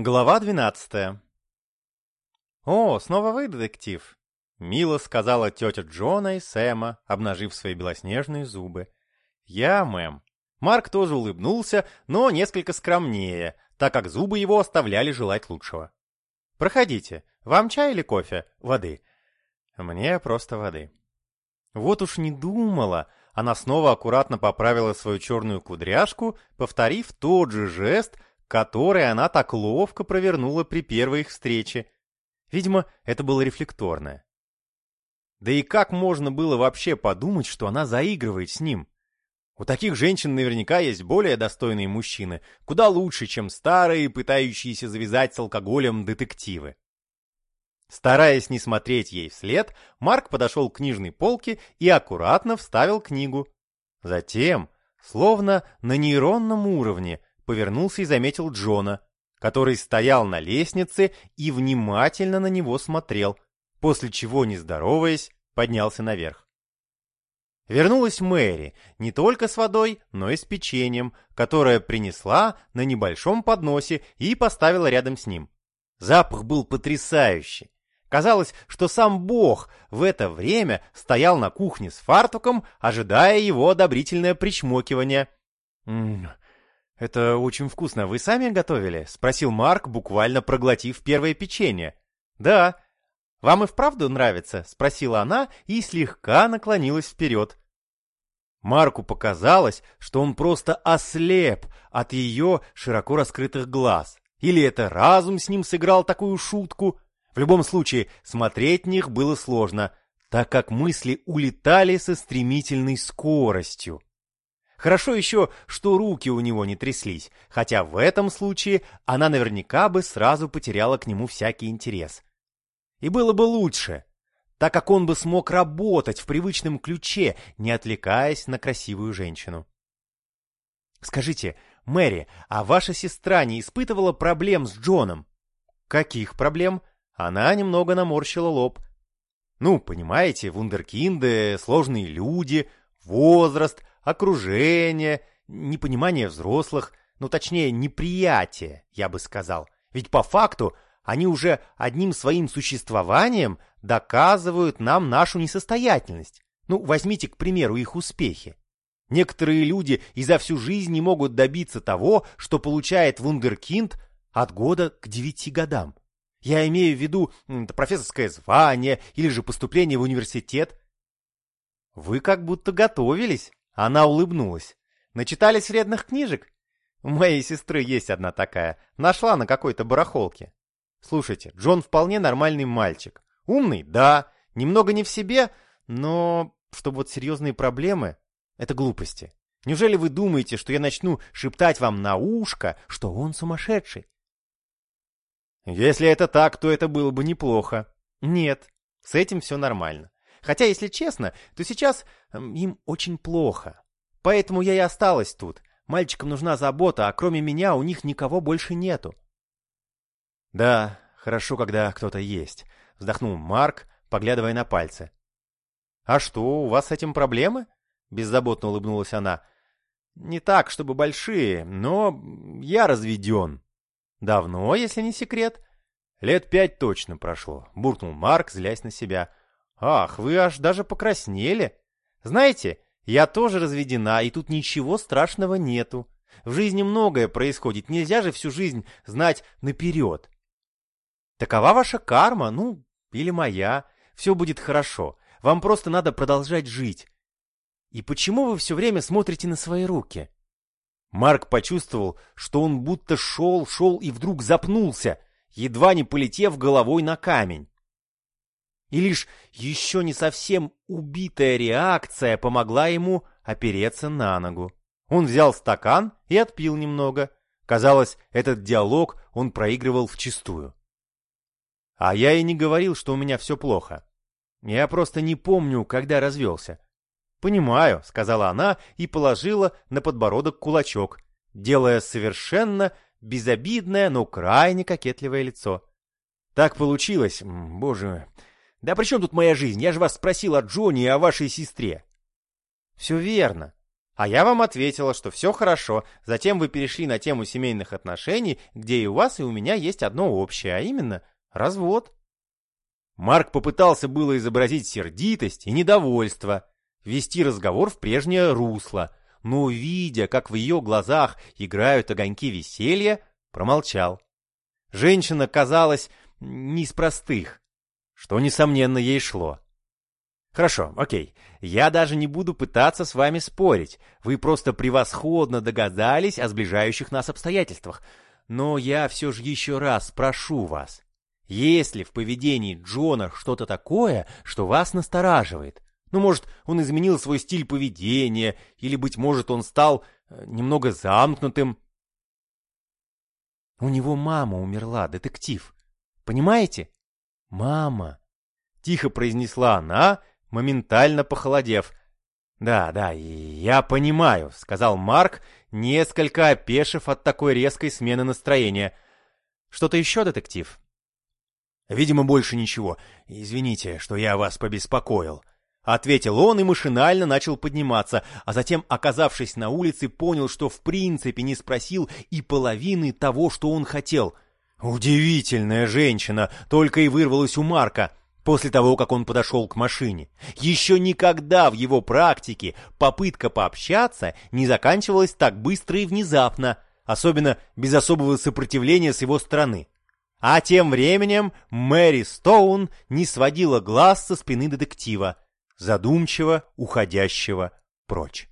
Глава двенадцатая. «О, снова вы, детектив?» — мило сказала тетя Джона и Сэма, обнажив свои белоснежные зубы. «Я, мэм». Марк тоже улыбнулся, но несколько скромнее, так как зубы его оставляли желать лучшего. «Проходите. Вам чай или кофе? Воды?» «Мне просто воды». Вот уж не думала. Она снова аккуратно поправила свою черную кудряшку, повторив тот же жест, который она так ловко провернула при первой их встрече. Видимо, это было рефлекторное. Да и как можно было вообще подумать, что она заигрывает с ним? У таких женщин наверняка есть более достойные мужчины, куда лучше, чем старые, пытающиеся завязать с алкоголем детективы. Стараясь не смотреть ей вслед, Марк подошел к книжной полке и аккуратно вставил книгу. Затем, словно на нейронном уровне, повернулся и заметил Джона, который стоял на лестнице и внимательно на него смотрел, после чего, не здороваясь, поднялся наверх. Вернулась Мэри не только с водой, но и с печеньем, которое принесла на небольшом подносе и поставила рядом с ним. Запах был потрясающий. Казалось, что сам Бог в это время стоял на кухне с фартуком, ожидая его одобрительное причмокивание. «Это очень вкусно. Вы сами готовили?» — спросил Марк, буквально проглотив первое печенье. «Да». «Вам и вправду нравится?» — спросила она и слегка наклонилась вперед. Марку показалось, что он просто ослеп от ее широко раскрытых глаз. Или это разум с ним сыграл такую шутку? В любом случае, смотреть них было сложно, так как мысли улетали со стремительной скоростью. Хорошо еще, что руки у него не тряслись, хотя в этом случае она наверняка бы сразу потеряла к нему всякий интерес. И было бы лучше, так как он бы смог работать в привычном ключе, не отвлекаясь на красивую женщину. «Скажите, Мэри, а ваша сестра не испытывала проблем с Джоном?» «Каких проблем?» Она немного наморщила лоб. «Ну, понимаете, вундеркинды, сложные люди, возраст, окружение, непонимание взрослых, ну точнее, неприятие, я бы сказал. Ведь по факту они уже одним своим существованием доказывают нам нашу несостоятельность. Ну, возьмите, к примеру, их успехи. Некоторые люди и за всю жизнь не могут добиться того, что получает вундеркинд от года к девяти годам. Я имею в виду профессорское звание или же поступление в университет. Вы как будто готовились. Она улыбнулась. Начитались вредных книжек? У моей сестры есть одна такая. Нашла на какой-то барахолке. Слушайте, Джон вполне нормальный мальчик. Умный, да. Немного не в себе, но чтобы вот серьезные проблемы — это глупости. Неужели вы думаете, что я начну шептать вам на ушко, что он сумасшедший? Если это так, то это было бы неплохо. Нет, с этим все нормально. Хотя, если честно, то сейчас эм, им очень плохо. Поэтому я и осталась тут. Мальчикам нужна забота, а кроме меня у них никого больше нету. Да, хорошо, когда кто-то есть, вздохнул Марк, поглядывая на пальцы. А что, у вас с этим проблемы? Беззаботно улыбнулась она. Не так, чтобы большие, но я разведен. Давно, если не секрет? Лет пять точно прошло, буркнул Марк, злясь на себя. «Ах, вы аж даже покраснели. Знаете, я тоже разведена, и тут ничего страшного нету. В жизни многое происходит, нельзя же всю жизнь знать наперед. Такова ваша карма, ну, или моя. Все будет хорошо. Вам просто надо продолжать жить. И почему вы все время смотрите на свои руки?» Марк почувствовал, что он будто шел, шел и вдруг запнулся, едва не полетев головой на камень. И лишь еще не совсем убитая реакция помогла ему опереться на ногу. Он взял стакан и отпил немного. Казалось, этот диалог он проигрывал вчистую. А я и не говорил, что у меня все плохо. Я просто не помню, когда развелся. «Понимаю», — сказала она и положила на подбородок кулачок, делая совершенно безобидное, но крайне кокетливое лицо. «Так получилось, боже да при чем тут моя жизнь? Я же вас спросил о Джонни и о вашей сестре. Все верно. А я вам ответила, что все хорошо. Затем вы перешли на тему семейных отношений, где и у вас, и у меня есть одно общее, а именно развод. Марк попытался было изобразить сердитость и недовольство, вести разговор в прежнее русло, но, видя, как в ее глазах играют огоньки веселья, промолчал. Женщина казалась не из простых, что, несомненно, ей шло. Хорошо, окей. Я даже не буду пытаться с вами спорить. Вы просто превосходно догадались о сближающих нас обстоятельствах. Но я все же еще раз прошу вас. Есть ли в поведении Джона что-то такое, что вас настораживает? Ну, может, он изменил свой стиль поведения, или, быть может, он стал э, немного замкнутым. У него мама умерла, детектив. Понимаете? Мама. Тихо произнесла она, моментально похолодев. «Да, да, я понимаю», — сказал Марк, несколько опешив от такой резкой смены настроения. «Что-то еще, детектив?» «Видимо, больше ничего. Извините, что я вас побеспокоил», — ответил он и машинально начал подниматься, а затем, оказавшись на улице, понял, что в принципе не спросил и половины того, что он хотел. «Удивительная женщина!» — только и вырвалась у Марка — после того, как он подошел к машине. Еще никогда в его практике попытка пообщаться не заканчивалась так быстро и внезапно, особенно без особого сопротивления с его стороны. А тем временем Мэри Стоун не сводила глаз со спины детектива, задумчиво уходящего прочь.